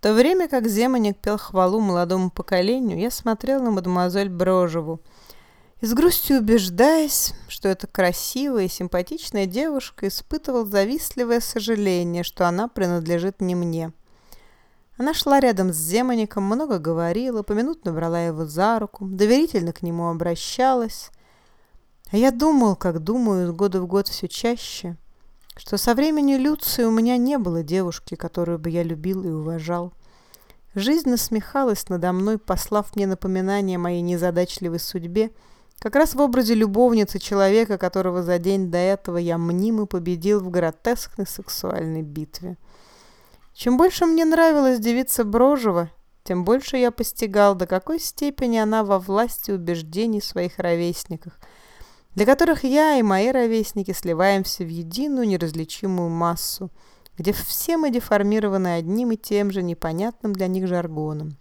В то время как Земаник пел хвалу молодому поколению, я смотрел на мадемуазель Брожеву и с грустью убеждаясь, что эта красивая и симпатичная девушка испытывал завистливое сожаление, что она принадлежит не мне. Она шла рядом с Земаником, много говорила, поминутно брала его за руку, доверительно к нему обращалась. А я думал, как думаю из года в год все чаще, что со времени Люции у меня не было девушки, которую бы я любил и уважал. Жизнь насмехалась надо мной, послав мне напоминание о моей незадачливой судьбе, как раз в образе любовницы человека, которого за день до этого я мнимо победил в гротескной сексуальной битве. Чем больше мне нравилась девица Брожева, тем больше я постигал, до какой степени она во власти убеждений своих ровесников, для которых я и мои ровесники сливаемся в единую неразличимую массу, где все мы деформированы одним и тем же непонятным для них жаргоном,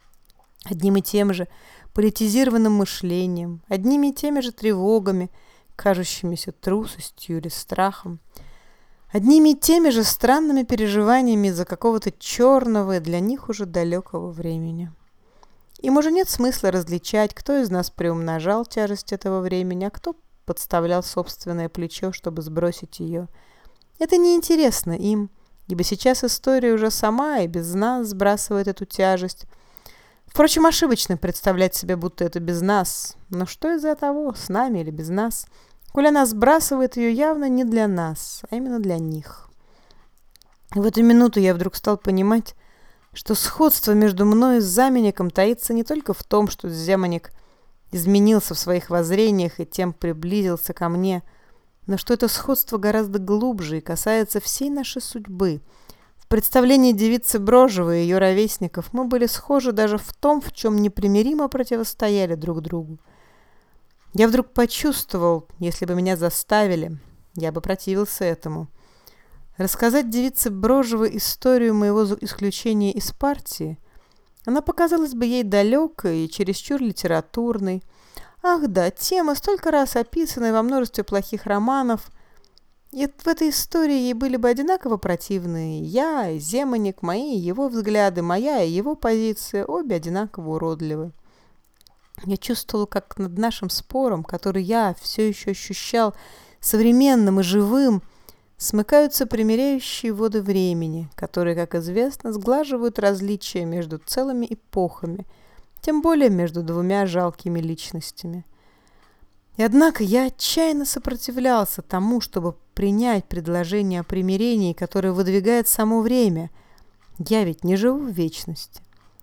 одним и тем же политизированным мышлением, одними и теми же тревогами, кажущимися трусостью или страхом, одними и теми же странными переживаниями из-за какого-то черного и для них уже далекого времени. Им уже нет смысла различать, кто из нас приумножал тяжесть этого времени, а кто подставлял собственное плечо, чтобы сбросить ее. Это неинтересно им, ибо сейчас история уже сама и без нас сбрасывает эту тяжесть. Впрочем, ошибочно представлять себе, будто это без нас. Но что из-за того, с нами или без нас – Коль она сбрасывает ее явно не для нас, а именно для них. В эту минуту я вдруг стал понимать, что сходство между мной и Замеником таится не только в том, что Земаник изменился в своих воззрениях и тем приблизился ко мне, но что это сходство гораздо глубже и касается всей нашей судьбы. В представлении девицы Брожевой и ее ровесников мы были схожи даже в том, в чем непримиримо противостояли друг другу. Я вдруг почувствовал, если бы меня заставили, я бы противился этому. Рассказать девице Брожевой историю моего исключения из партии, она показалась бы ей далекой и чересчур литературной. Ах да, тема, столько раз описанная во множестве плохих романов. И в этой истории ей были бы одинаково противны. Я, Земаник, мои и его взгляды, моя и его позиция, обе одинаково уродливы. Я чувствовала, как над нашим спором, который я все еще ощущал современным и живым, смыкаются примиряющие воды времени, которые, как известно, сглаживают различия между целыми эпохами, тем более между двумя жалкими личностями. И однако я отчаянно сопротивлялся тому, чтобы принять предложение о примирении, которое выдвигает само время. Я ведь не живу в вечности.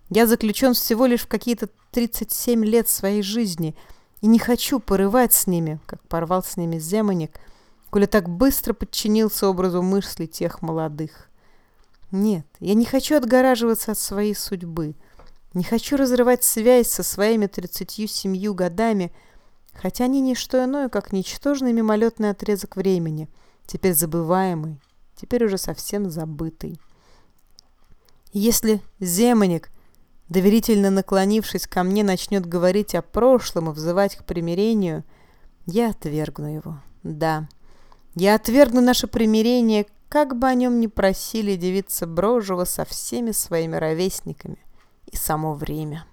Я заключен всего лишь в какие-то 37 лет своей жизни и не хочу порывать с ними, как порвал с ними Земаник, коли так быстро подчинился образу мысли тех молодых. Нет, я не хочу отгораживаться от своей судьбы, не хочу разрывать связь со своими 37 годами, хотя они не что иное, как ничтожный мимолетный отрезок времени, теперь забываемый, теперь уже совсем забытый. Если Земаник доверительно наклонившись ко мне, начнет говорить о прошлом и взывать к примирению, я отвергну его. Да, я отвергну наше примирение, как бы о нем ни просили девица Брожева со всеми своими ровесниками и само время.